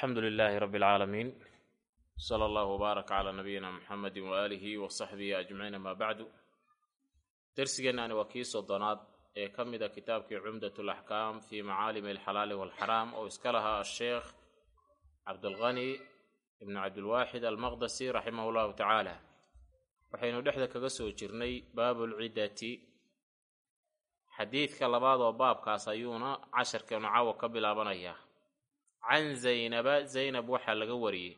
alxamdu lilaahi rabbi alcaalamiin sala allahu wbaarak calaa nabiyina muxamedi waaalihi wa saxbihi ajmaciin amaa bacdu dersigeennaani waa kii soddonaad ee ka mida kitaabkii cumdat alaxkaam fii macaalimi alxalaali walxaraam oo iska lahaa asheekh cabdulqani ibnu cabdilwaaxid almaqdasi raximah llahu tacaala waxaynu dhexda kaga soo jirnay baabulciddati xadiidka labaad oo baabkaas ayuuna casharkeenu caawa ka bilaabanayaa can zaynaba zaynab waxaa laga wariyey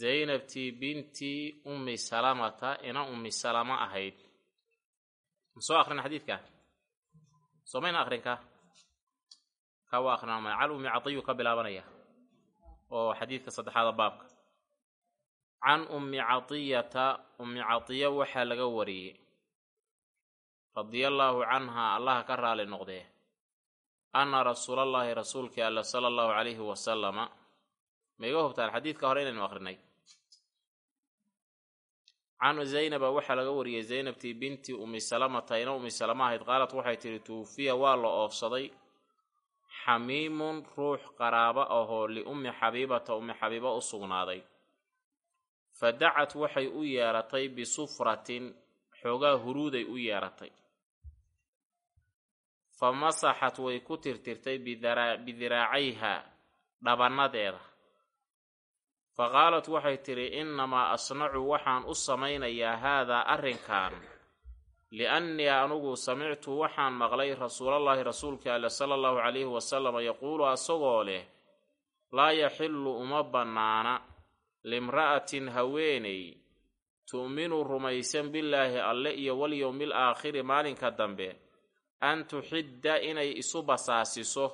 zaynabtii bintii ummi salamata ina ummi salama ahayd ma soo akhrina xadiidka soomayna akrinka ka waa akrinama cal ummi cadiyuu ka bilaabanaya oo xadiidka saddexaada baabka can ummi cadiyata ummi cadiya waxaa laga wariyey radiallaahu canhaa allaha ka raali noqdee anna rasuulallaahi rasuulkii alla sala allahu calayhi wasalama ma iga hubtaan xadiidka hore inaynu akrinay can zaynaba waxaa laga wariyey zaynabtii binti ummi salamata. Ina ummi salama ahayd qaalat waxay tidhi tuufiya waa la oofsaday xamiimun ruux qaraabo ahoo liummi xabiibata. Ummi xabiiba u sugnaaday. Fa dacat waxay u yeeratay bisufratin xoogaa huruuday u yeeratay fa masaxat way ku tirtirtay bidiraacayha dhabannadeeda fa qaalat waxay tidhi innamaa asnacu waxaan u samaynayaa haadaa arrinkan liannii anugu samictu waxaan maqlay rasuulallaahi rasuulka alle sala allahu calayhi wasalama yaquulu asagoo leh laa yaxillu uma bannaana limra'atin haweeney tu'minu rumaysan billaahi alle iyo walyowmil aakhiri maalinka dambe an tuxidda inay isu basaasiso.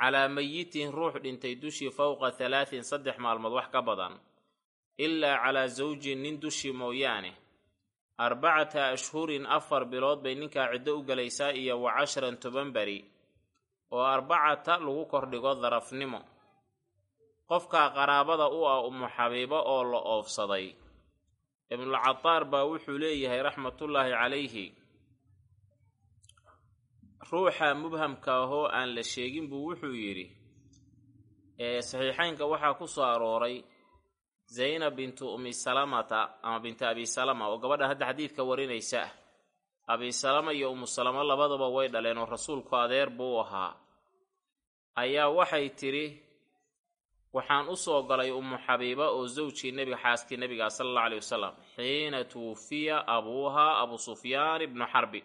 Calaa mayitin ruux dhintay dushii fowqa halaatin saddex maalmood wax ka badan. Ilaa calaa sawjin nin dushii mooyaane. Arbacata ashhurin afar bilood bay ninkaa ciddo u gelaysaa iyo wa casharan toban beri oo arbacata lagu kordhigo darafnimo qofkaa qaraabada u ah umu xabiibo oo la oofsaday. Ibnulcadaar baa wuxuu leeyahay raxmatullaahi calayhi ruuxa mubhamka ahoo aan la sheegin buu wuxuu yidhi ee saxiixaynka waxaa ku soo arooray zaynab bintu ummi salamata ama bintu abi salama oo gabadha hadda xadiidka warinaysa ah. Abi salama iyo umu salamo labadaba way dhaleen oo rasuulku adeer buu ahaa. Ayaa waxay tidhi waxaan u soo galay ummu xabiiba oo sawjkii nebiga xaaskii nebiga sala allahu aleyh wasalam xiina tuufiya abuuhaa abu sufyaan ibnu xarbi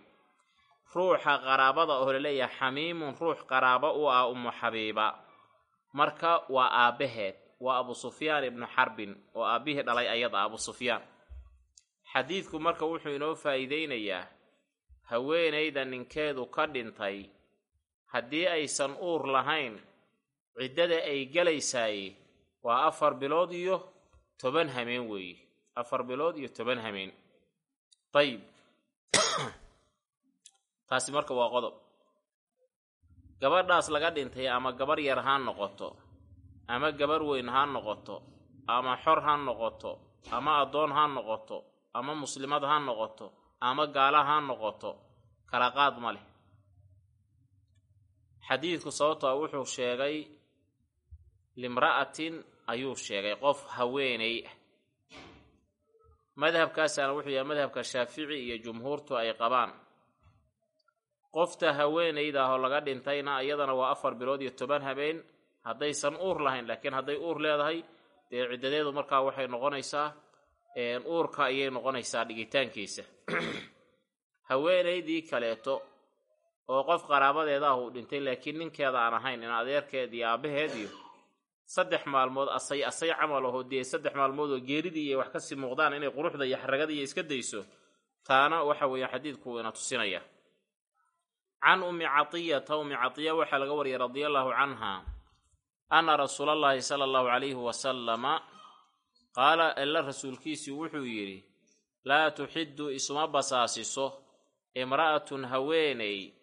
ruuxa qaraabada oo la leeyahay xamiimun ruux qaraabo u ah ummu xabiiba. Marka waa aabbaheed waa abu sufyaan ibnu xarbin oo aabbihii dhalay ayada abu sufyaan. Xadiidku marka wuxuu inoo faa'iideynayaa haweenayda ninkeedu ka dhintay haddii aysan uur lahayn ciddada ay gelaysaay waa afar bilood iyo toban hameen weeye afar bilood iyo toban hameen. Ayib taasi marka waa qodob. Gabadhaas laga dhintay ama gabar yar ha noqoto ama gabar weyn ha noqoto ama xor ha noqoto ama addoon ha noqoto ama muslimad ha noqoto ama gaala ha noqoto kala qaad ma leh. Xadiidku sababtoa wuxuu sheegay limra'atin ayuu sheegay qof haweeney ah. Madhabkaasaana wuxuu yahay madhabka shaafici iyo jumhuurtu ay qabaan qofta haweenayda ahoo laga dhintayna iyadana waa afar bilood iyo toban habeen. Haddaysan uur lahayn laakiin hadday uur leedahay dee ciddadeedu markaa waxay noqonaysaa uurka ayay noqonaysaa dhigitaankiisa. Haweenaydii kaleeto oo qof qaraabadeeda ah uu dhintay laakiin ninkeeda aan ahayn in adeerkeed iyo aabbaheed iyo saddex maalmood asay asay camal aho dee saddex maalmood oo geeridii iyo wax ka sii muuqdaan inay quruxda iyo xaragada iyo iska dayso taana waxa weeye xadiidku ina tusinaya can ummi cadiyata ummi cadiya waxaa laga wariyay radiallaahu canha anna rasuulallaahi sala allahu calayhi wasalama qaala alla rasuulkiisii wuxuu yidhi laa tuxiddu isuma basaasiso imra'atun haweeney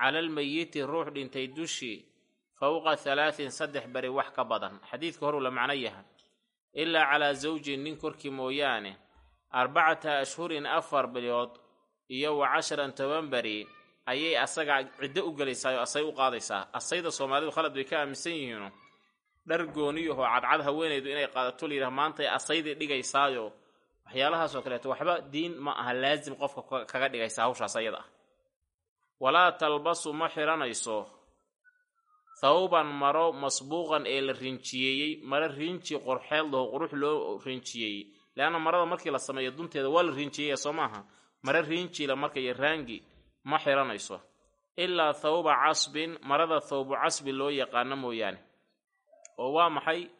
calalmeyiti ruux dhintay dushii fowqa halaatin saddex beri wax ka badan. Xadiidka horuu la macno yahay ilaa calaa sawjin nin korkii mooyaane arbacata ashhurin afar bilood iyo wa casharan toban beri ayay asaga ciddo u gelaysaa oo asay u qaadaysaa. Asayda soomaalidu khalad bay ka aaminsan yihiino dhar gooniyahoo cadcad haweenaydu inay qaadato layidhaha maantay asaydii dhigaysaayo. Waxyaalahaasoo kaleeto waxba diin ma aha laasim qofka kaga dhigaysa hawshaas ayada ah. Walaa talbasu ma xiranayso. Thawban maro masbuuqan ee la rinjiyeeyey maro rinji qorxeed laho qurux loo rinjiyeeyey leanna marada markii la sameeyo dunteeda waa la rinjiyeeya soo maaha? Maro rinjila markaiyo raangi ma xiranayso ilaa thawba casbin marada thawbu casbi loo yaqaano mooyaane. Oo waa maxay?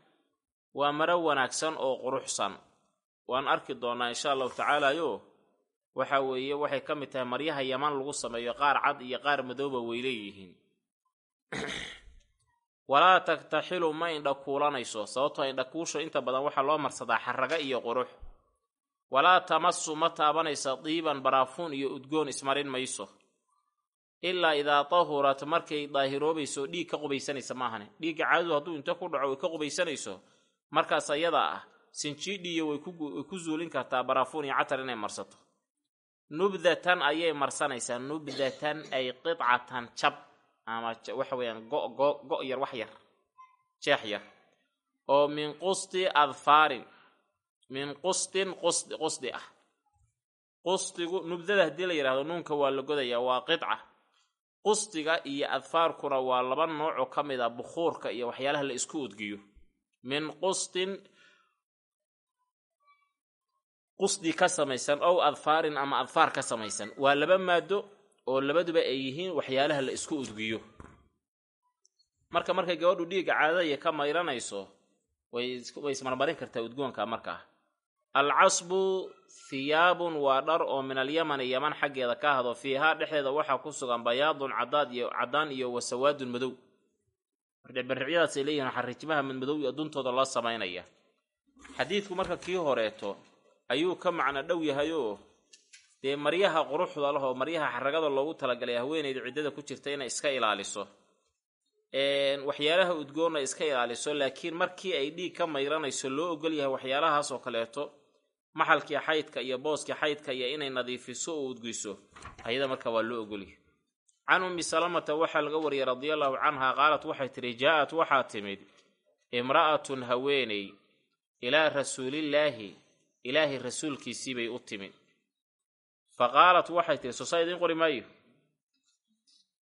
Waa maro wanaagsan oo quruxsan. Waan arki doonnaa insha allahu tacaalayo waxa weeye waxay ka mid tahay maryaha yaman lagu sameeyo qaar cad iyo qaar madooba way leeyihiin. Walaa taktaxilu ma indha kuulanayso sababtoo indhakuusha inta badan waxaa loo marsadaa xaraga iyo qurux walaa tamasu ma taabanaysa diiban baraafuun iyo udgoon ismarin mayso. Ilaa idaa tahurat markay daahiroobayso dhiig ka qubaysanaysa maahane dhiigga caadadu hadduu inta ku dhaco way ka qubaysanayso markaas ayada ah sinjiidhiyo way ku zuulin kartaa baraafuun iyo catar inay marsato. Nubdatan ayay marsanaysaa. Nubdatan ay qidcatan jab ama waxa weeyaan go go go' yar wax yar jeex yar. Oo min qusti adfaarin min qustin qusdi qusdi ah. Qustigu nubdada haddii la yidhahdo nuunka waa la godayaa waa qidca. Qustiga iyo adfaarkuna waa laba noocoo ka mid a bukhuurka iyo waxyaalaha la isku udgiyo. Min qustin qusdi ka samaysan ow adfaarin ama adfaar ka samaysan. Waa laba maado oo labaduba ay yihiin waxyaalaha la isku udgiyo. Marka markay gabadhu dhiigga caadadaya ka mayranayso way ismarmarin kartaa udgoonka markaa alcasbu hiyaabun waa dhar oo min alyamani yaman xaggeeda ka hado fiihaa dhexdeeda waxaa ku sugan bayaadun cadaad iyo wasawaadun madow. Barcicyadaasay leeyihiin xarijimaha madmadow iyo loo samaynaya. Xadiidku marka kii horeeto ayuu ka macno dhow yahayoo dee maryaha quruxda leh oo maryaha xaragada loogu talagalay haweenayda ciddada ku jirta inay iska ilaaliso. Waxyaalaha udgoonna iska ilaaliso laakiin markii ay dhiig ka mayranayso loo ogol yahay waxyaalahaas oo kaleeto maxalkii xaydka iyo booskii xaydka iyo inay nadiifiso oo udgiso ayada marka waa loo ogolyahay can ummi salamata waxaa laga wariyay radiallahu canha qaalat waxay tidhi jaa-at waxaa timid imra'atun haweeney ilaa rasuulillaahi ilaahay rasuulkiisii bay u timid. Fa qaalat waxay tihi soo saa idiin qori maayo?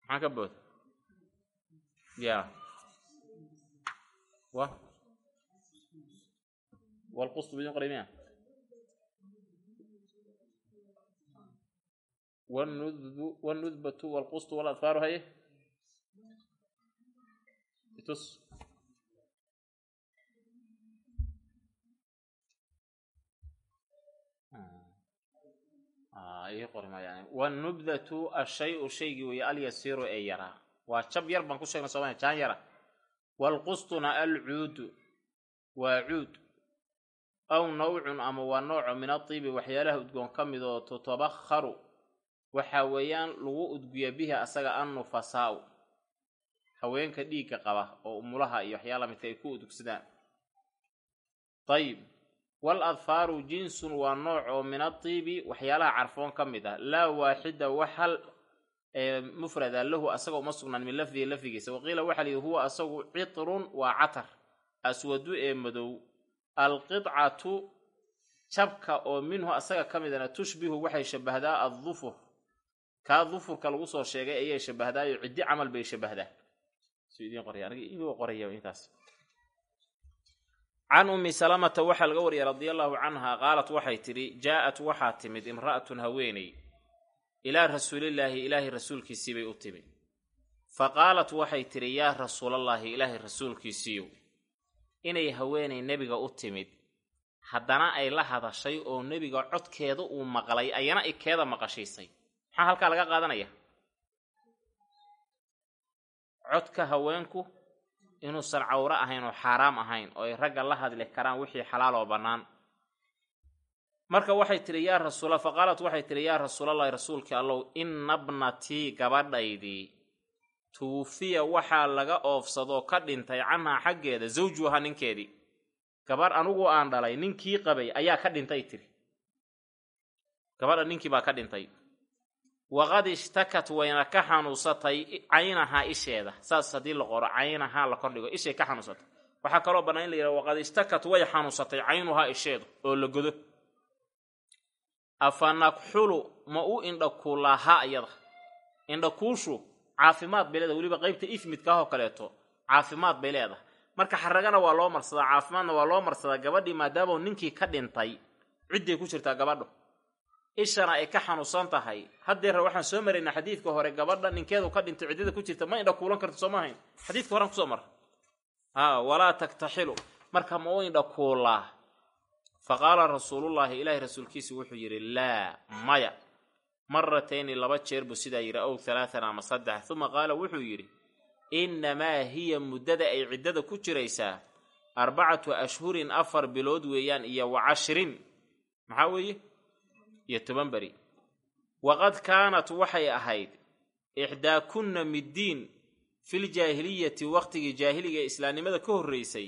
Maxaa ka booda ya wa? Walqustu idiin qori miya wanudbu wanudbatu walqustu waladfaaru haye itus ii qori maayaan wanubdatu ashay-u shaygii weeye alyasiiru ee yaraa waa jab yar baan ku sheegnay soomaliya jaan yara waalqustuna alcuudu waa cuud aw nawcun ama waa nooco min adiibi waxyaalaha udgoon ka mid oo tutabakharu waxa weeyaan lagu udgiya bihi asaga annufasaau haweenka dhiigga qaba oo umulaha iyo waxyaala midka ay ku udugsadaan. Ayib wal adfaaru jinsun waa nooc oo min adiibi waxyaalaha carfoon ka mid ah. Laa waaxida wax hal mufrada lahu asaga uma sugnaan min lafdihi lafdigiisa. Waqiila waxaa liyihi huwa asagu citrun waa catar aswadu ee madow. Alqidcatu jabka oo minhu asaga ka midana tushbihu waxay shabahdaa addufur kaa dufurka lagu soo sheegay ayay shabahdaayo ciddi camal bay shabahdaa. Can ummi salamata waxaa laga wariyay radia allaahu canha qaalat waxay tidhi jaa-at waxaa timid imra'atun haweeney ilaa rasuulillaahi ilaahay rasuulkiisii bay u timid. Fa qaalat waxay tidhi yaa rasuulallaahi ilaahay rasuulkiisiiyow inay haweenay nebiga u timid haddana ay la hadashay oo nebiga codkeeda uu maqlay ayana ikeeda maqashiisay maxaa halkaa laga qaadanaya? Codka haweenku inuusan cawro ahayn oo xaaraam ahayn oo ay ragga la hadli karaan wixii xalaal oo bannaan. Marka waxay tidhi yaa rasuula fa qaalat waxay tidhi yaa rasuulallahi rasuulkii allow inna bnatii gabadhaydii tuufiya waxaa laga oofsadoo ka dhintay canhaa xaggeeda zawjuha ninkeedii. Gabadh anugu aan dhalay ninkii qabay ayaa ka dhintay tiri. Gabadha ninkii baa ka dhintay waqad ishtakat wayna ka xanuunsatay caynahaa isheeda. Saas haddii la qoro caynahaa la kordhigo ishay ka xanuunsatay waxaa kaloo bannaan in la yidhaha waqad ishtakat way xanuunsatay caynuhaa isheedu oo la godo. Afa ma u indhakuulahaa iyada indhakuushu caafimaad bay leedahay. Weliba qaybta ifmidkaahoo kaleeto caafimaad bay leedahay. Marka xaragana waa loo marsadaa caafimaadna waa loo marsadaa gabadhii maadaama ninkii ka dhintay cidday ku jirtaa gabadhu ishana ay ka xanuunsan tahay. Haddeer waxaan soo maraynaa xadiidka hore gabadha ninkeedu ka dhintay ciddada ku jirta ma indha kuulan karto sooma hayn xadiidka horean ku soo mara ha walaa taktaxilu marka ma u indha kuulaa fa qaala rasuulullaahi ilaahi rasuulkiisu wuxuu yidhi laa maya. Maratayni laba jeer buu sidaa yidhi ow halaatan ama saddex. Uma qaala wuxuu yidhi innamaa hiya muddada ay ciddada ku jiraysaa arbacatu ashhurin afar bilood weeyaan iyo wa cashrin. Maxaa weeye iyo toban beri. Waqad kaanat waxay ahayd ixdaakunna middiin filjaahiliyati waqtigii jaahiliga ee islaamnimada ka horraysay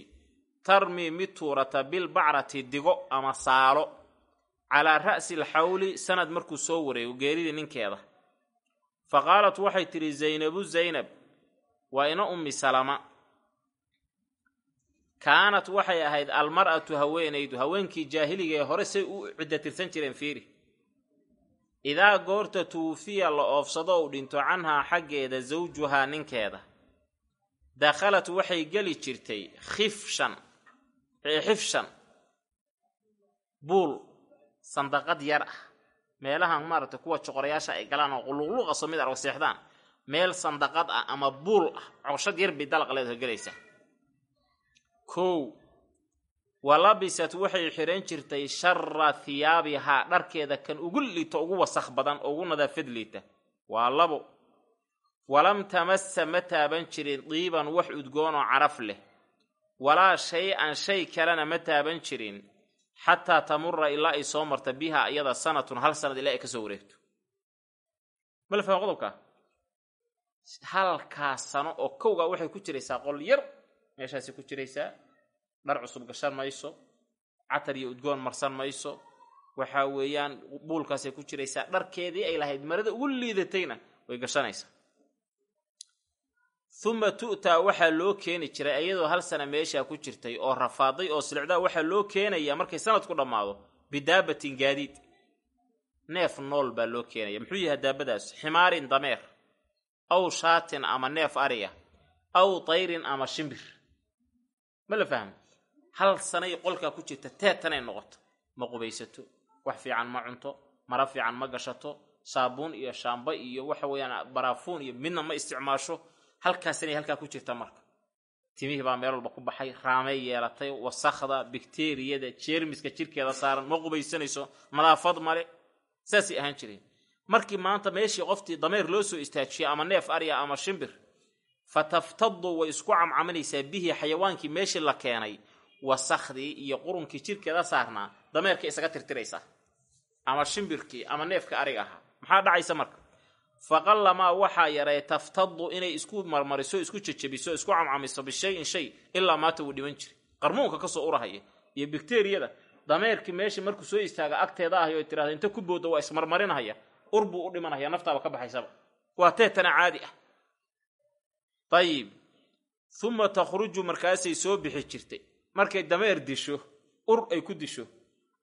tarmii mid tuurata bilbacrati digo ama saalo calaa ra'si alxawli sanad markuu soo wareego geeridii ninkeeda. Fa qaalat waxay tidhi zaynabu zaynab waa ina ummi salama. Kaanat waxay ahayd almar'atu haweenaydu haweenkii jaahiliga ee hore say u cidda tirsan jireen fiiri idaa goorta tuufiya la oofsado uu dhinto canhaa xaggeeda sawjuhaa ninkeeda. Dakhalat waxay geli jirtay khifshan xifshan buul sandaqad yar. Ah meelahan maaragtay kuwa joqorayaasha ay galaan oo quluqluqaso mid argo seexdaan. Meel sandaqad ah ama buul ah cooshad yar bay dalaq leedaho gelaysaa kow wa labisat waxay xidhan jirtay shara hiyaabihaa dharkeeda kan ugu liito ugu wasakh badan oo ugu nadaafad liita. Waa labo. Walam tamassa ma taaban jirin diiban wax udgoon oo caraf leh. Walaa shay-an shay kalena ma taaban jirin. Xataa tamura ilaa ay soo marta biha iyada sanatun hal sanad ilaa ay ka soo wareegto. Ma la fahma qodobka? Halkaas sano oo kowgaa waxay ku jiraysaa qol yar meeshaasay ku jiraysaa dhar cusub gashan mayso catar iyo udgoon marsan mayso. Waxaa weeyaan buulkaasay ku jiraysaa dharkeedii ay lahayd marada ugu liidatayna way gashanaysaa. Uma tu'taa waxaa loo keeni jiray iyadoo hal sana meeshaa ku jirtay oo rafaaday oo silicdaa waxaa loo keenayaa markay sanadku dhammaado bidaabatin gaadiid. Neef nool baa loo keenaya. Muxuu yahay daabadaas? Ximaarin dameer. Aw shaatin ama neef ariya. Aw tayrin ama shimbir. Ma la fahmo hal sanay qolkaa ku jirta teetanay noqoto. Ma qubaysato wax fiican ma cunto mara fiican ma gashato saabuun iyo shaamba iyo waxa weeyaan baraafuun iyo midna ma isticmaasho. Halkaasanay halkaa ku jirta marka. Timihii baa meel walba ku baxay raamay yeelatay wasakhda bikteriyada jeermiska jirkeeda saaran. Ma qubaysanayso nadaafad male saasay ahaan jireen. Markii maanta meeshii qoftii dameer loo soo istaajiyay ama neef arya ama shimbir fa taftadu way isku camcaminaysaa bihii xayawaankii meeshii la keenay wasakhdii iyo qurunkii jirkeeda saarnaa dameerka isaga tirtiraysaa ama shimbirkii ama neefka ariga ahaa. Maxaa dhacaysa marka? Faqallamaa waxaa yaray taftadu inay isku marmariso isku jejebiso isku camcamiso bishayin shay ilaa maata wuu dhiman jiray. Qarmuunka ka soo urahaya iyo bikteriyada dameerkii meeshii markuu soo istaaga agteeda ahy o tirahda inta ku booda waa ismarmarinahaya ur buu u dhimanaya naftaaba ka baxaysaba. Waa teetana caadi ah. Dayib uma takhruju markaasay soo bixi jirtay markay dameer disho ur ay ku disho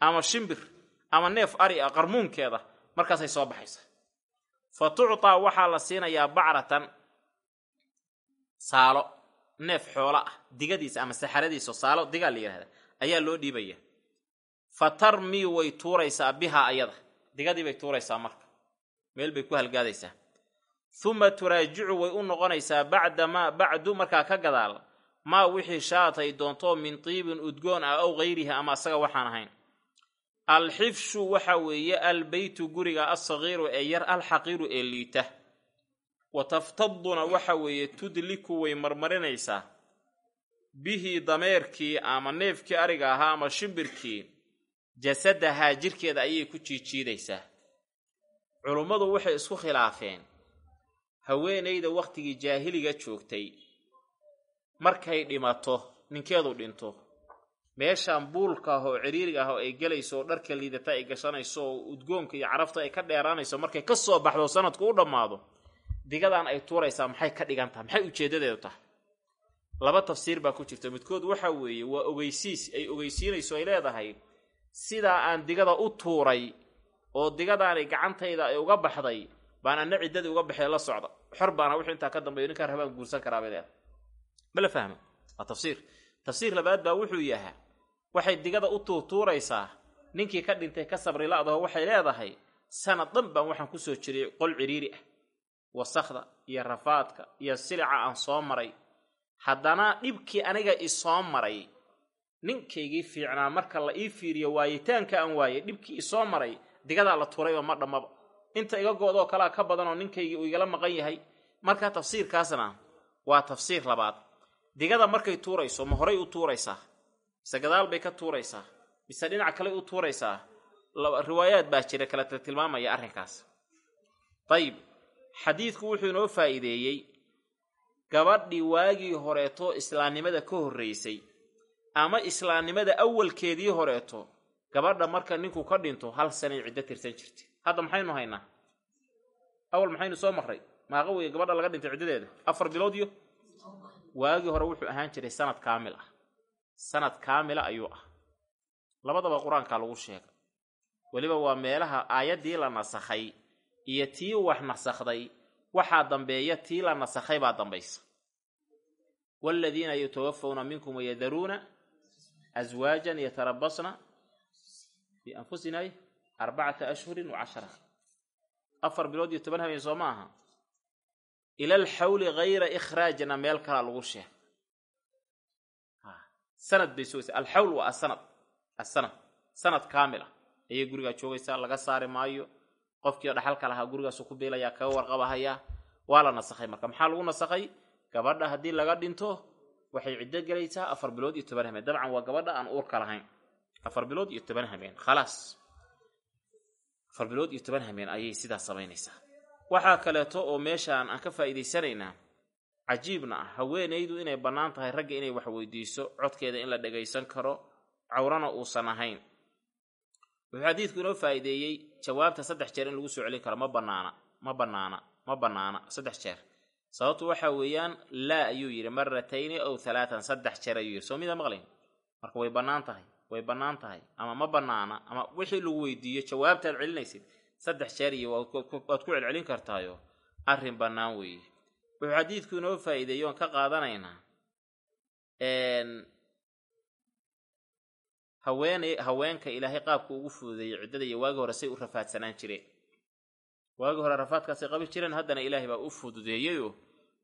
ama shimbir ama neef ari ah qarmuunkeeda markaasay soo baxaysa. Fa tuctaa waxaa la siinayaa bacratan saalo neef xoolo ah digadiisa ama saxaradiiso saalo digaa la yidhahda ayaa loo dhiibaya. Fa tarmii way tuuraysaa bihaa ayada digadii bay tuuraysaa marka meel bay ku halgaadaysaa. Uma turaajicu way u noqonaysaa bacda maa bacdu markaa ka gadaal maa wixii shaatay doonto min tiibin udgoon ah ow hayrihi ama asaga waxaan ahayn. Alxifshu waxa weeye albeytu guriga alsagiiru ee yar alxaqiiru ee liita. Wa taftaduna waxa weeye tudliku way marmarinaysaa. Bihii dameerkii ama neefkii ariga ahaa ama shimbirkii jasadahaa jirkeeda ayay ku jiijiidaysaa. Culummadu waxay isku khilaafeen. Haweenayda wakhtigii jaahiliga joogtay markay dhimato ninkeedu dhinto. Meeshaan buulka ah oo ciriiriga ah oo ay gelayso oo dharka liidata ay gashanayso oo udgoonka iyo carafta ay ka dheeraanayso markay ka soo baxdo sanadku u dhammaado digadan ay tuuraysaa maxay ka dhigan tahay? Maxay ujeeddadeedu tahay? Laba tafsiir baa ku jirta. Midkood waxa weeye waa ogeysiis. Ay ogeysiinayso ay leedahay sidaa aan digada u tuuray oo digadaani gacantayda ay uga baxday baan anna ciddadii uga baxday la socda. Xor baana wuxuu intaa ka dambeeyo ninkaan rabaan guursan karaa bay leedahay ma la fahma waa tafsiir. Tafsiir labaad baa wuxuu yahaa waxay digada u tuurtuuraysaa ninkii ka dhintay ka sabri la-daho waxay leedahay sanad dhan baan waxaan ku soo jiriyay qol cidhiiri ah wasakhda iyo rafaadka iyo silica aan soo maray. Haddana dhibkii aniga isoo maray ninkaygii fiicnaa marka la ii fiiriyo waayitaanka aan waayay dhibkii isoo maray digadaa la tuurayba ma dhammaba. Inta iga go-doo kalea ka badanoo ninkaygii uu igala maqan yahay marka tafsiirkaasna waa tafsiir labaad digada markay tuurayso ma horay u tuuraysaa? Mise gadaal bay ka tuuraysaa. Mise dhinac kale u tuuraysaa? Riwaayaad baa jira kala tilmaamaya arrinkaas. Dayib xadiidku wuxuu inoo faa'iideeyey gabadhii waagii horeeto islaamnimada ka horraysay ama islaamnimada awalkeedii horeeto. Gabadha marka ninku ka dhinto hal sanay ciddo tirsan jirtay hadda maxaynu haynaa? Awal maxaynu soo marray? Maaqa weye gabadha laga dhintay ciddadeeda? Afar bilood iyo waagii hore wuxuu ahaan jiray sanad kaamil ah. Sanad kaamila ayuu ah. Labadaba qur'aankaa lagu sheegay. Weliba waa meelaha aayaddii la nasakhay iyo tii wax nasakhday waxaa dambeeya tii la nasakhay baa dambaysa. Waaladiina yutawafawna minkum wayadaruuna aswaajan yatarabasna bianfusina arbacata ashhurin wa cashara. Afar bilood iyo toban habeen soo ma aha ila alxawli hayra ikhraajna meel kalaa lagu sheegay sanad bay sugaysaa alxawl waa asanad asanad sanad kaamil ah. Ayay gurigaa joogaysaa laga saari maayo qofkii dhaxalka lahaa gurigaasu ku biilayaa kaga warqabahayaa waa la nasakhay marka. Maxaa lagu nasakhay? Gabadha haddii laga dhinto waxay ciddo gelaysaa afar bilood iyo toban hameen dabcan waa gabadha aan uurka lahayn. Afar bilood iyo toban hameen khalaas afar bilood iyo toban hameen ayay sidaas samaynaysaa waxaa kaleeto oo meeshaan aan ka faa'iidaysanaynaa cajiibna ah haweenaydu inay bannaan tahay ragga inay wax weydiiso codkeeda in la dhagaysan karo cawrana uusan ahayn. Wuxuu xadiidku inoo faa'iideeyey jawaabta saddex jeer in lagu soo celin karo ma bannaana ma bannaana ma bannaana saddex jeer. Sababtu waxa weeyaan laa ayuu yidhi maratayni ow halaatan saddex jeer ayuu yidhi. Soo mida maqlayn marka way bannaan tahay way bannaan tahay ama ma bannaana ama wixii lagu weydiiyo jawaabtaad celinaysid saddex jeer iyo waad ku celcelin kartaayo. Arrin bannaan weeye. Wuxuu xadiidku inoo faa'iideeyo oon ka qaadanaynaa haweeney haweenka ilaahay qaabka ugu fududeeyey ciddada iyo waagi hore say u rafaadsanaan jireen waagi hore rafaadkaasay qabi jireen haddana ilaahay baa u fududeeyeyoo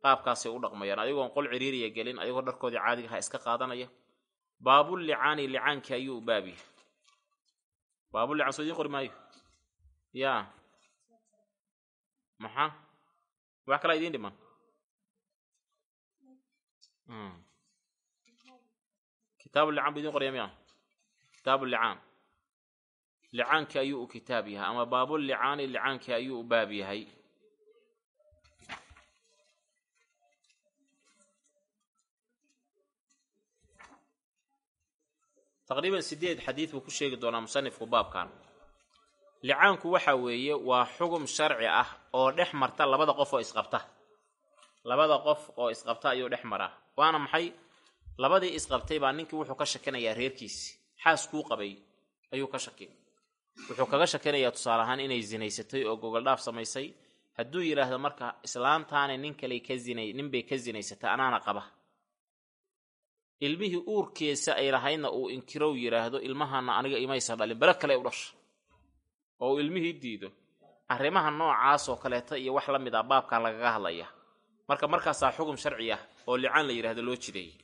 qaabkaasay u dhaqmayaan. Ayagoon qol ciriiriya gelin ayagoo dharkoodii caadiga ha iska qaadanaya. Baabul licaani licaankii ayuu u baab yahay. Baabul licaan soo idiin qori maayo yaa maxaa wax kalaa idiin dhiman. Kitaabu licaan bu idiin qoraya miya kitaabu licaan licaankii ayuu u kitaab yahay ama baabul licaani licaankii ayuu u baab yahay. Taqriiban sideed xadiid buu ku sheegi doonaa musanifku baabkan licaanku waxa weeye waa xugum sharci ah oo dhex marta labada qof oo isqabta. Labada qof oo isqabta ayuu dhex maraa. Waana maxay? Labadii isqabtay baa ninkii wuxuu ka shakinayaa reerkiisi xaas kuu qabay ayuu ka shakin. Wuxuu kaga shakinayaa tusaale ahaan inay zinaysatay oo gogoldhaaf samaysay. Hadduu yidhaahdo marka islaantaani nin kale ka zinay ninbay ka zinaysatay anaana qaba. Ilmihii uurkeesa ay lahaydna uu inkirow yidhaahdo ilmahana aniga imaysan dhalin bale kale u dhasha oo uu ilmihii diido. Arrimaha noocaas oo kaleeta iyo wax la mid ah baabkan lagaga hadlaya. Marka markaasaa xugum sharci ah oo licaan la yidhahdo loo jideeyey.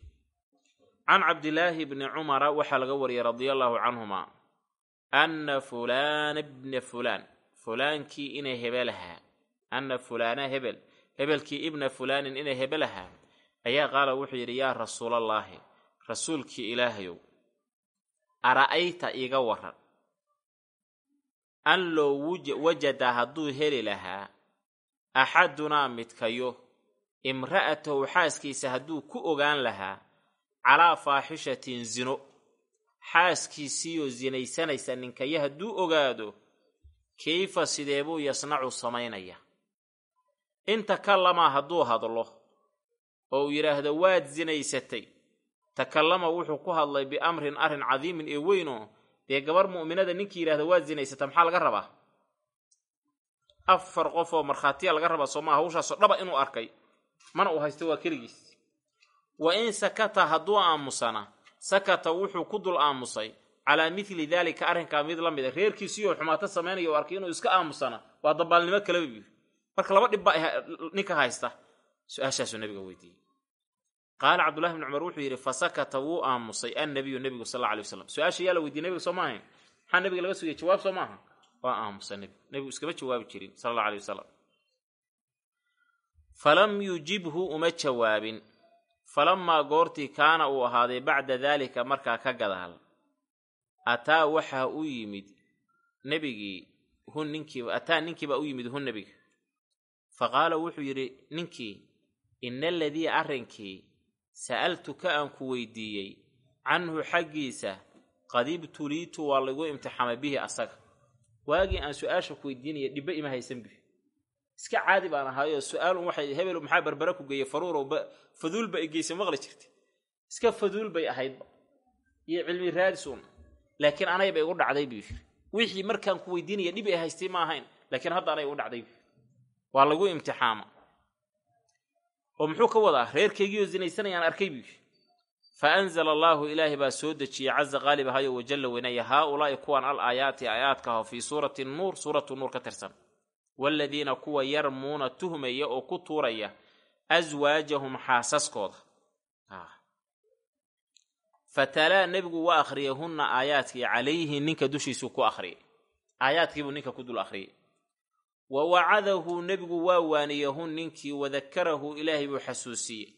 Can cabdilaahi bni cumara waxaa laga wariyey radia allaahu canhuma anna fulaana bna fulaan fulaankii inay hebelahaa anna fulaana hebel hebelkii ibna fulaanin inay hebelahaa ayaa qaala wuxuu yidhi yaa rasuulallaahi rasuulkii ilaahayow ara'ayta iiga waran an low wajada hadduu heli lahaa axadunaa midkayo imra'atahu xaaskiisa hadduu ku ogaan lahaa calaa faaxishatin zino. Xaaskiisiiyoo sinaysanaysa ninkayo hadduu ogaado kayfa sidee buu yasnacu samaynaya? Inta kallamaa hadduu hadlo oo uu yidhaahdo waad sinaysatay takallama wuxuu ku hadlay biamrin arrin cadiimin ee weynoo dee gabar mu'minada ninkii yidhahda waad sinaysata maxaa laga rabaa? Afar qof oo markhaatiya laga rabaa soomaa hawshaasoo dhaba inuu arkay. Mana uu haysto waa keligiis. Wa in sakata hadduu aamusana sakata wuxuu ku dul aamusay. Calaa midli daalika arrinkaa mid la mid a reerkiisiiyoo xumaato samaynaya oo arkay inuu iska aamusana waa dabaalnimo kaleba biir marka laba dhib baa ninka haysta. Su'aashaasuu nabiga weydiiyey qaala cabdullahi bni cumar wuxuu yidhi fa sakata wuu aamusay annabiyu nebigu sal alay waslam su'aasha yaa la weydiye nebiga soo ma ahayn maxaa nebiga laga sugayay jawaab soo maaha? Waa aamusa nebigu nebigu iskama jawaabi jirin sala alla alay wasalam falam yujibhu uma jawaabin. Falamaa goortii kaana uu ahaaday bacda daalika markaa ka gadaal. Ataa waxaa u yimid nebigii hun ninkiiba ataa ninkiibaa u yimid hun nebiga. Fa qaala wuxuu yidhi ninkii ina aladii arrinkii sa'altuka aan ku weydiiyey canhu xaggiisa qad ibtuliitu waa lagu imtixaamay bihi asaga waagii aan su'aasha ku weydiinaya dhibba ima haysan bi iska caadi baan ahaayoo su'aalun waxay hebel maxaa barbara ku geeyey faruurow faduulba ay geysa maqli jirtay iska faduul bay ahaydba iyo cilmi raadisuun laakiin anayba igu dhacday buu yiri wixii markaan ku weydiinaya dhib ay haystay ma ahayn laakiin hadda anay igu dhacday buu waa lagu imtixaama oo muxuu ka wadaa reerkaygiioo zinaysanayaan arkay buu yiri fa anzala allaahu ilaahay baa soo dejiyey caza qaalib ahayo wajalla weynaya haa ulaa'i kuwan al aayaati aayaadka aho fii suurati nuur suuratu nuur ka tirsan. Waaladiina kuwa yarmuuna tuhmaya oo ku tuuraya aswaajahum xaasaskooda. Fatalaa nebigu waa akhriyay hunna aayaadkii calayhi ninka dushiisuu ku akhriyay. Aayaadkiibuu ninka ku dul akhriyay wa wacadahu nebigu waa waaniyey hun ninkii wadakarahu ilaahay buu xasuusiyey.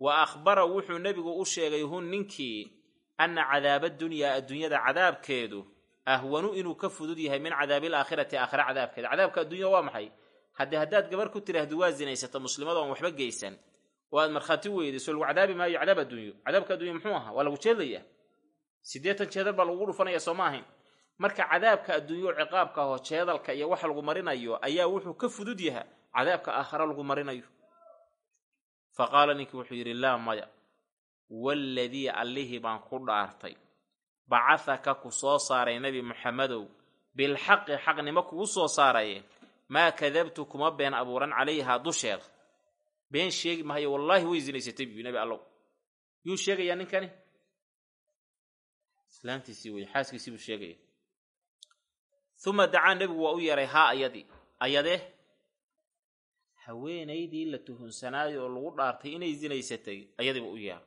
Wa akhbara wuxuu nebigu u sheegay hun ninkii anna cadaaba dunyaa adduunyada cadaabkeedu ahwanu inuu ka fudud yahay min cadaabil aakhirati aakhira cadaabkeeda. Cadaabka adduunya waa maxay? Haddii haddaad gabar ku tiraahdo waa zinaysata muslimada oon waxba geysan oo aad markhaati weydayso lagu cadaabi maayo cadaab adduunyo cadaabka adduunya muxuu ahaa? Waa lagu jeedlayaa? Siddeetan jeedal baa lagugu dhufanaya soo ma ahayn marka cadaabka adduunyo ciqaabka aho jeedalka iyo waxa lagu marinayo ayaa wuxuu ka fudud yaha cadaabka aakhara lagu marinayo. Fa qaala ninkii wuxuu yidhi laa maya. Waaladii allihii baan ku dhaartay. Bacahaka ku soo saaray nebi muxamedow bilxaqi xaqnimo kugu soo saaraye maa kadabtu kuma been abuuran calayhaa dusheeda. Been sheegi mahayo wallaahi way zinaysatay buy nebi allow. Yuu sheegayaa ninkani? Islaantiisii wey xaaskiisii buu sheegaya uma dacaa nebigu waa u yeeray haa ayadii ayadee? Haweenaydii la tuhunsanaayo oo lagu dhaartay inay zinaysatay ayadiiba u yeeray.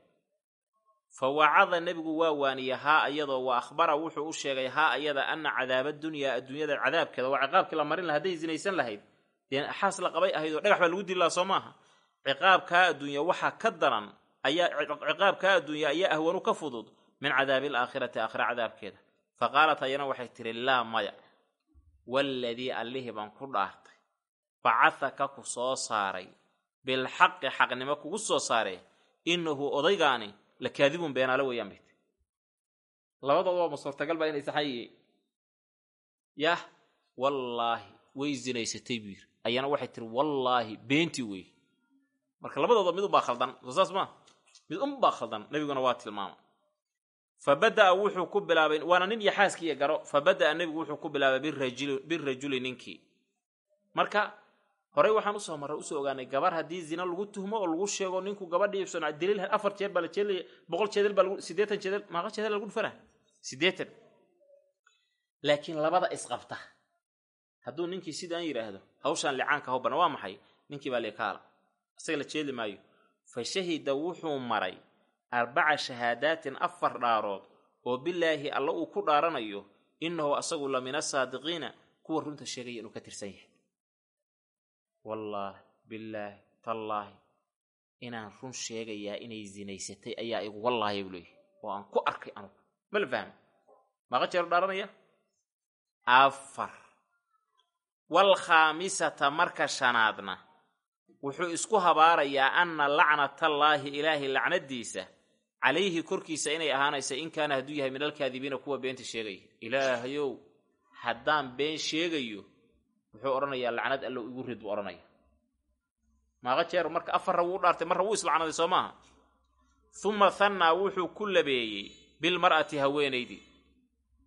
Fa wacada nebigu waa waaniye haa ayadoo wa akhbara wuxuu u sheegay haa ayada anna cadaaba dunyaa adduunyada cadaabkeeda waa ciqaabkii la marin laha hadday zinaysan lahayd. Dee xaas la qabay ahayd oo dhagax baa lagu dili lahaa soo maaha. Ciqaabkaa adduunya waxaa ka daran ayaa ciqaabkaa adduunya ayaa ahwanu ka fudud min cadaabil aakhirati aakhira cadaabkeeda. Fa qaalat ayana waxay tidhi laa maya waaladii allihii baan ku dhaartay bacahaka ku soo saaray bilxaqi xaqnimo kugu soo saaray innahu odaygaani la kaadibun beenaalo weeyaan bayt labadooda ma suurtagal baa inay saxan yah wallaahi way zinaysatay buu yiri ayana waxay tiri wallaahi beentii wey marka labadooda mid unbaa khaldan saas maa mid unbaa khaldan nebiguna waa tilmaama fa bada'a wuxuu ku bilaabay waana nin iyo xaaskiiya garo fa bada'a nebigu wuxuu ku bilaabay birajuli ninkii marka horey waxaan u soo marray u soo ogaanay gabar haddii zina lagu tuhmo oo lagu sheego ninku gabadhiisan daliil afar jeer baa la jeedlaya boqol jeedal baa lagu siddeetan jeedal maaqa jeedal lagu dhufana siddeetan laakiin labada isqabta hadduu ninkii sidaan yidhaahdo hawshaan licaanka hawbana waa maxay ninkii baa liikaala isaga la jeedli maayo fa wuxuu maray arbaca shahaadaatin afar dhaarood oo bilaahi alla uu ku dhaaranayo innahu asagu la min asaadiqiina kuwa runta sheegaya inuu ka tirsan yahay. Wallaahi bilaahi tallaahi inaan run sheegayaa inay zinaysatay ayaa igu wallaahi bu leeyahy oo aan ku arkay anugu. Ma la fahmi? Maaqa jeero dhaaranaya? Afar. Waalkhaamisata marka shanaadna wuxuu isku habaarayaa anna lacnatallaahi ilaahay lacnadiisa calayhi korkiisa inay ahaanaysa in kaana hadduu yahay min alkaadibiina kuwa beenta sheegaya ilaahayow haddaan been sheegayo wuxuu odhanayaa lacnad allow igu rid buu odhanaya. Maaqa jeer marka afarra wuu dhaartay marra wuu islacnaday soo maaha? Uma hannaa wuxuu ku labeeyey bilmar'ati haweenaydii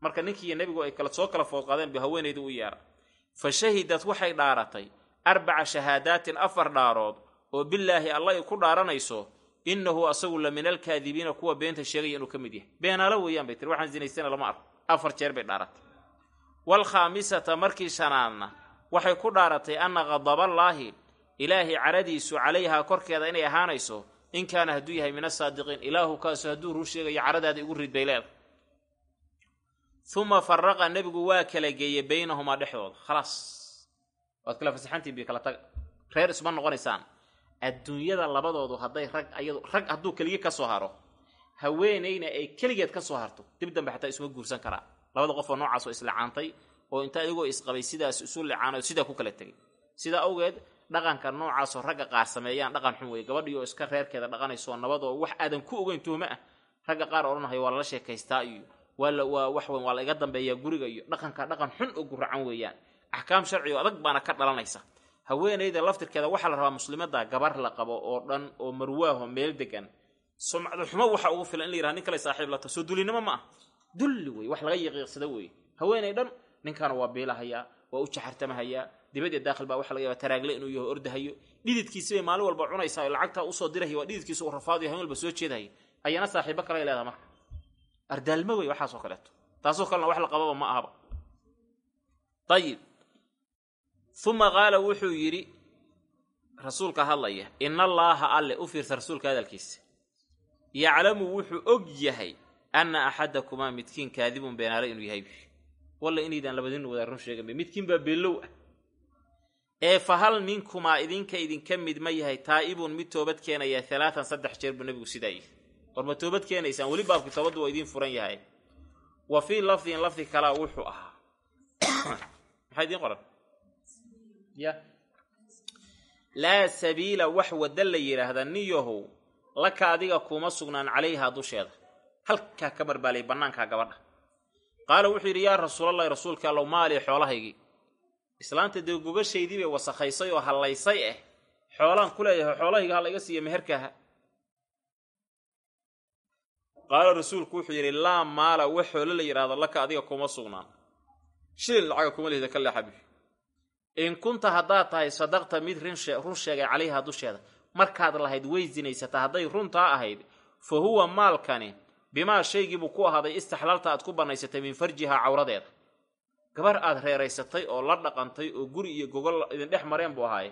marka ninkiiyo nebigu ay soo kala foodqaadeen bu haweenaydii u yeera fa shahidad waxay dhaaratay arbaca shahaadaatin afar dhaarood oo bilaahi alla ay ku dhaaranayso innahu asagu la min alkaadibiina kuwa beenta sheegaya inuu ka mid yahay. Beenaalo weeyaan bay tiri waxaan zinaystana lama arko. Afar jeer bay dhaaratay. Waalkhaamisata markii shanaadna waxay ku dhaaratay anna qadaballaahi ilaahay caradiisu calayhaa korkeeda inay ahaanayso in kaana hadduu yahay min asaadiqiin ilaahu kaasu hadduu ruu sheegayo caradaada igu rid bay leeda uma faraqa nebigu waa kala geeyey baynahumaa dhexdooda. Khalaas. Waad kala fasaxantiin bi kala taga reer isma noqonaysaan adduunyada labadoodu hadday rag ayadu rag hadduu kelige ka soo haro haweenayna ay keligeed ka soo harto dib dambe xataa isuma guursan karaa. Labada qof oo noocaas oo islacaantay oo inta idigoo isqabay sidaas isu licaanayo sidaa ku kala tegay. Sidaa awgeed dhaqanka noocaasoo ragga qaar sameeyaan dhaqan xun weeye. Gabadhii oo iska reerkeeda dhaqanayso nabadoo wax aadan ku ogeyn tuhmo ah ragga qaar odhanahayo waa lala sheekaystaa iyo waa wax weyn waa la iga dambeeyaa guriga iyo dhaqanka dhaqan xun oo guracan weeyaan. Axkaam sharci oo adag baana ka dhalanaysa haweenayda laftirkeeda waxaa la rabaa muslimadda gabar la qabo oo dhan oo marwaaho meel degan sumcada xumo waxa ugu filan in la yiraha nin kale saaxiib lata soo dulinimo ma ah dulli wey wax laga yaqiiqsada weeye haweenay dhan ninkaana waa beelahayaa waa u jaxartamahayaa dibad iyo daakhil baa waxa laga yaaba taraagle inuu yaho ordahayo. Dhididkiisi bay maalin walba cunaysaa oo lacagtaa u soo dirahaya waa dhididkiisa u rafaadayo habeen walba soo jeedahaya ayana saaxiibo kale leedaha marka. Ardaalmo wey waxaasoo kaleeto. Taasoo kalena wax la qababa ma ahaba. Ayib uma qaala wuxuu yidhi rasuulka hadlaya ina allaaha alle u fiirsa rasuulka hadalkiisa. Yaclamu wuxuu og yahay anna axadakumaa midkiin kaadibun beenaale inuu yahay walla inaydaan labadin wada run sheeganba midkiin baa beellow ah. Ee fa hal minkumaa idinka idinka mid ma yahay taa'ibun mid toobad keenaya alaatan saddex jeer buu nebigu sidaa yihi war ma toobad keenaysaan weli baabkii toobaddu waa idiin furan yahay. Wa fii lafdin lafdi kalaa wuxuu ahaa. Maxaa idiin qoran ya laa sabiila wax wadda la yidhaahda niyahow laka adiga kuma sugnaan calayhaa dusheeda. Halkaa ka barbaalay bannaankaa gabadha. Qaala wuxuu yidhi yaa rasuulallahi rasuulka allow maalii xoolahaygii. Islaanta dee gogashaydii bay wasakhaysay oo hallaysay ah xoolaan ku leeyahay xoolahayga ha layga siiya meherkaaha qaala rasuulku wuxuu yidhi laa maala wax xoolo la yidhaahdo laka adiga kuma sugnaan. Shilin lacaga kuma lihida ka leexabi in kunta haddaad tahay sadaqta mid run sheegay calayhaa dusheeda. Markaad lahayd way sinaysataa hadday runtaa ahayd fa huwa maalkani bimaa shaygiibuu ku ahaaday istaxlalta aad ku bannaysatay min farjihaa cawradeeda gabar aad reeraysatay oo la dhaqantay oo guri iyo gogol idin dhex mareen buu ahaaye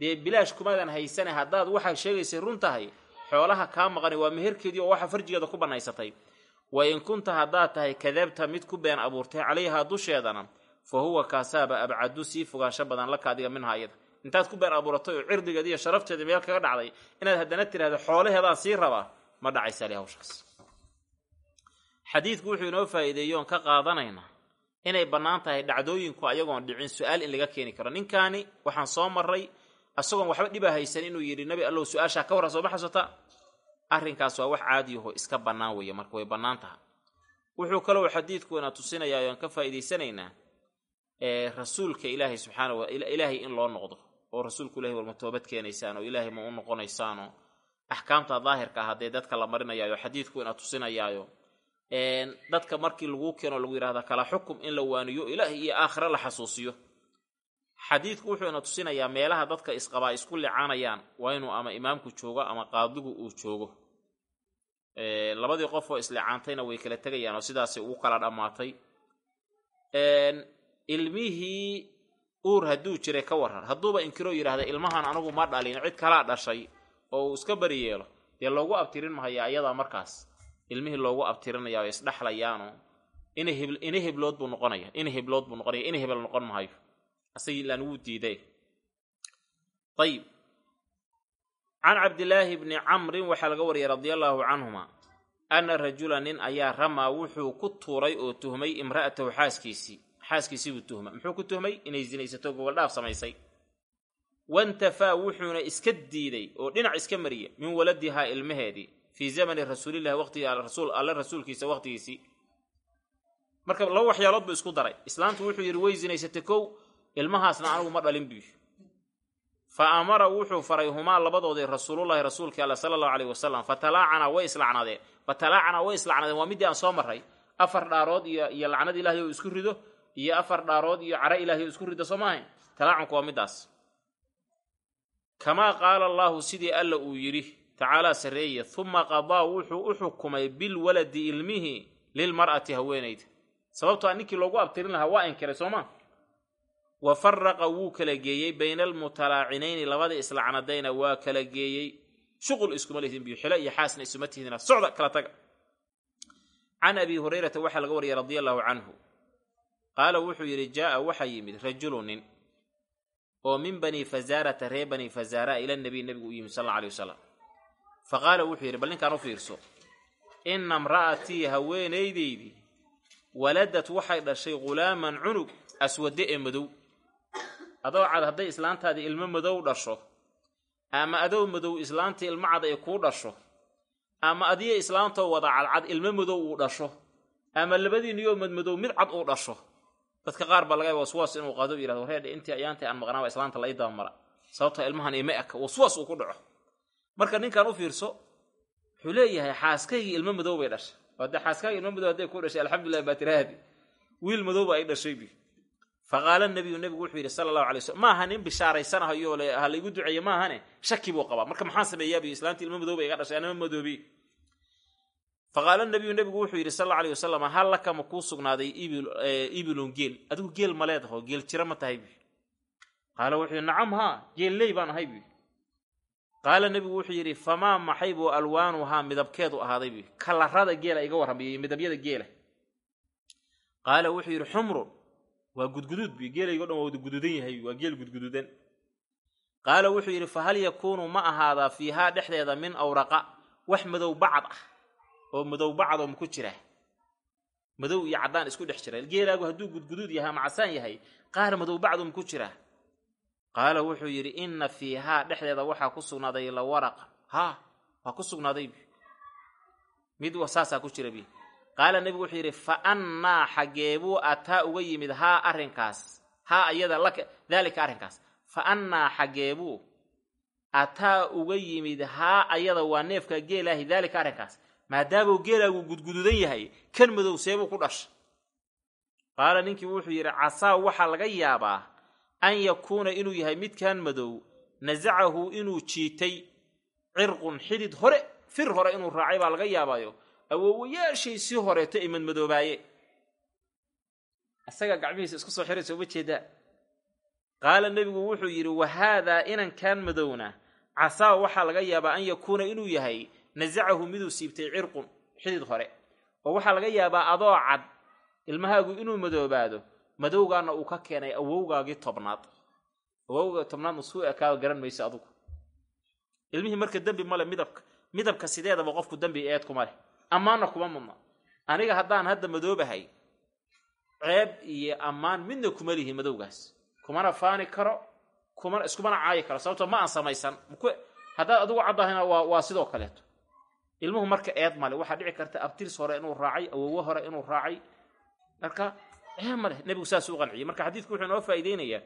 dee bilaash kumaadan haysane haddaad waxaa sheegaysay run tahay xoolaha kaa maqani waa meherkeedii oo waxaa farjigeeda ku bannaysatay. Wa in kunta haddaad tahay kadabta mid ku been abuurtay calayhaa dusheedana fa huwa kaasaaba abcadu sii fogaansho badan laka adiga minha iyada intaad ku been abuuratay oo cirdigeeda iyo sharafteeda meel kaga dhacday inaad haddana tidhahda xoolaheedaan sii rabaa ma dhacaysaali hawshaas xadiidku wuxuu inoo faa'iideeyo oon ka qaadanaynaa inay bannaan tahay dhacdooyinku ayagoon dhicin su'aal in laga keeni karo ninkaani waxaan soo marray isagoon waxba dhiba haysan inuu yidhi nabi allow su'aashaa ka warran sooma xasuuta arrinkaas waa wax caadiyaho iska bannaan weeye marka way bannaan taha wuxuu kaloo xadiidku ina tusinayaa oan ka faa'iidaysanaynaa rasuulka ilaahay subxaana ilaahay in loo noqdo oo rasuulku ilahay war ma toobad keenaysaan oo ilaahay ma u noqonaysaanoo axkaamta daahirka ah haddee dadka la marinayaayo xadiidku ina tusinayaayo dadka markii laguu keeno lagu yidhahda kala xukum in la waaniyo ilaahay iyo aakhire la xasuusiyo. Xadiidku wuxuu ina tusinayaa meelaha dadka isqabaa isku licaanayaan waa inuu ama imaamku joogo ama qaadigu uu joogo. Labadii qof oo islicaantayna way kala tegayaan oo sidaasay ugu kala dhammaatay ilmihii uur hadduu jiray ka waran hadduuba inkiroo yidhahda ilmahan anagu ma dhalin cid kalaa dhashay oo uu iska bari yeelo. Dee loogu abtirin mahayaa ayadaa markaas? Ilmihii loogu abtirinaya oo isdhexlayaanoo ina heblood buu noqonaya ina heblood buu noqonaya ina hebel noqon mahayo asagii ilaan wuu diiday ayib can cabdilaahi bni camrin waxaa laga wariyay radia allaahu canhuma anna rajula nin ayaa ramaa wuxuu ku tuuray oo tuhmay imra'atahu xaaskiisii xaaskiisiibuu tuhma muxuu ku tuhmay? Inay sinaysato goboldhaaf samaysay. Wantafaa wuxuuna iska diiday oo dhinac iska mariya min waladihaa ilmaheedii fii zamani rasuulillahi waqtigii alle rasuulkiisa waqtigiisii. Marka laba waxyaalood buu isku daray. Islaamtu wuxuu yidhi way sinaysatay kow ilmahaasna anigu ma dhalin buy fa amara wuxuu faray humaa labadoodii rasuulullahi rasuulkii alla sala allahu aleyh wasalam fatalaacana way islacnadeen fatalaacana way islacnadeen waa middii aan soo marray. Afar dhaarood iyo lacnad ilahay oo isku rido iyo afar dhaarood iyo cara ilahay oo isku rido soo maahayn? Talaacunku waa middaas. Kamaa qaala allaahu sidii alla uu yidhi tacaalaa sarreeye huma qadaa wuxuu u xukumay bilwaladi ilmihi lilmar'ati haweenayda. Sababtoo a ninkii loogu abtirin lahaa waa inkiray soo maa wa faraqa wuu kala geeyey bayna almutalaacinayni labada islacnadayna waa kala geeyey. Shuqul iskuma lihdin biyo xilo iyo xaasna isuma tihdina socda kala taga. Can abi hurayrata waxaa laga wariyay radia allahu canhu qaala wuxuu yidhi jaa'a waxaa yimid rajulu nin oo min bani fasaarata ree bani fasaara ila nabiy nebigu u yimid sal alla alay wasalam fa qaala wuxuu yidhi bal ninkaan u fiirso inna imra'atii haweenaydaydii waladad waxay dhashay ghulaaman cunug aswade ee madow. Adoo cad hadday islaantaadii ilmo madow dhasho ama adoo madow islaantii ilmo cad ay kuu dhasho ama adiyo islaantoo wada cadcad ilmo madow uu dhasho ama labadiiniyoo madmadow mid cad uu dhasho dadka qaar baa laga yaaba waswaas inuu qaado u yihahdo reedhe intii ayaantii aan maqnaa waa islaanta la ii dabamara sababtoo ilmahan ima eka waswaas uu ku dhaco. Marka ninkan u fiirso wuxuu leeyahay xaaskaygii ilmo madow bay dhashay. Hadee xaaskaygii ilmo madow hadday ku dhashay alxamdulilah baa tiraahdi wiil madowba ay dhashaybi fa qaala nabiyu nebigu wuxuu yidhi sala allahu alay slm maaha nin bishaaraysanahayo ha laygu duceeye maahane? Shaki buu qabaa. Marka maxaan sameeyaabiyo islaantii ilmo madowba iga dhashay anama madoobi fa qaala nabiyu nebigu wuxuu yidhi sal alay wasalam hal laka ma kuu sugnaaday ibilun geel? Adigu geel ma leedaho geel jira ma tahay bi qaala wuxuu yidhi nacam haa geel ley baan ahay bi qaala nebigu wuxuu yidhi famaa maxay buu alwaanuhaa midabkeedu ahaaday bi kalarada geela iga warramiyo midabyada geela. Qaala wuxuu yidhi xumrun waa gudguduud bi geelaygo dhan waa wada yahay waa geel gudguduudan. Qaala wuxuu yidhi fa yakuunu ma ahaadaa fiihaa dhexdeeda min awraqa wax madow bacad ah oo madow bacad oo maku jira. Madow iyo caddaan isku dhex jira. Geelaagu hadduu gudguduud yahay ama casaan yahay qaar madow bacdu maku jira. Qaala wuxuu yidhi inna fiihaa dhexdeeda waxaa ku sugnaaday la waraqa haa waa ku sugnaaday mid saasaa ku jira bi. Qaala nebigu wuxuu yidhi fa annaa xaggeebuu ataa uga yimid haa arrinkaas. Haa ayada laka daalika arrinkaas. Fa annaa xaggeebuu ataa uga yimid haa ayada waa neefka geelaahi daalika arrinkaas maadaamuu geelaagu gudgududan yahay kan madow seebuu ku dhasha qaala ninkii wuxuu yidhi casaa waxaa laga yaabaa an yakuuna inuu yahay midkan madow nasacahu inuu jiitay cirqun xidid hore fir hore inuu raacay baa laga yaabaayo awoowayaashii si horeeto ay madmadoobaayee isagaa gacmihiisa isku soo xiraysa uma jeedaa qaala nebigu wuxuu yidhi wa haadaa inankan madowna casaa waxaa laga yaabaa an yakuuna inuu yahay nasacahu miduu siibtay cirqun xidid hore. Oo waxaa laga yaabaa adoo cad ilmahaagu inuu madoobaado madowgaana uu ka keenay awowgaagii tobnaad. Awowga tobnaadna suu ekaaba garan mayso adugu. Ilmihii marka dembi male midabka midabka sideedaba qofku dembi eed kuma leh ammaanna kuma mudna. Aniga haddaan hadda madoobahay ceeb iyo ammaan midna kuma lihi madowgaas. Kumana faani karo kumana iskumana caayi karo. Sababtoo ma aan samaysan. Haddaad adigu caddahayna waa sidoo kaleeto ilmuhu marka eed male waxaa dhici karta abtirs hore inuu raacay awowo hore inuu raacay. Marka ceeb ma leh nebigu saas u qanciyey. Marka xadiidku wuxuu inoo faa'iideynayaa.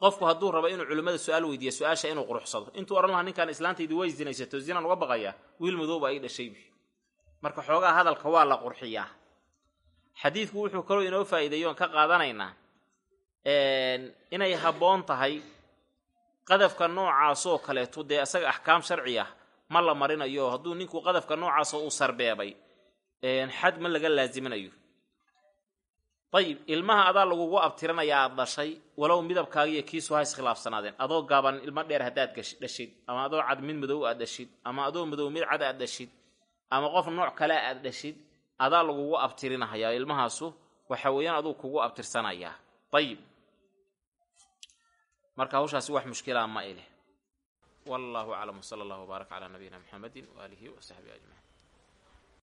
Qofku hadduu rabo inuu culimmada su'aal weydiiya su'aasha inuu quruxsado. Intuu odhan lahaa ninkaan islaantaydi way zinaysato zinaan uga baqayaa wiil madooba ay dhashaybi marka xoogaa hadalka waa la qurxiyaa. Xadiidku wuxuu kaloo inoo faa'iideeyo oon ka qaadanaynaa inay habboon tahay qadafka noocaasoo kaleeto dee isaga axkaam sharci ah ma la marinayo hadduu ninku qadafka noocaasoo uu sarbeebay xad ma laga laaziminayo dayib ilmaha adaa lagugu abtiranayaa aad dhashay walow midabkaagiiyo kiisu ha iskhilaafsanaadeen. Adoo gaaban ilmo dheer haddaad dhashid ama adoo cad mid madow aad dhashid ama adoo madow mid cad aad dhashid ama qof nooc kale aad dhashid adaa lagugu abtirinahayaa ilmahaasu waxa weeyaan aduu kugu abtirsanayaa. Ayib marka hawshaasi wax mushkilaa ma ileh wallahu aclam wsala allahu wbaarak calaa nabiyina muxamedin waaalihi wasaxbihi ajmaciin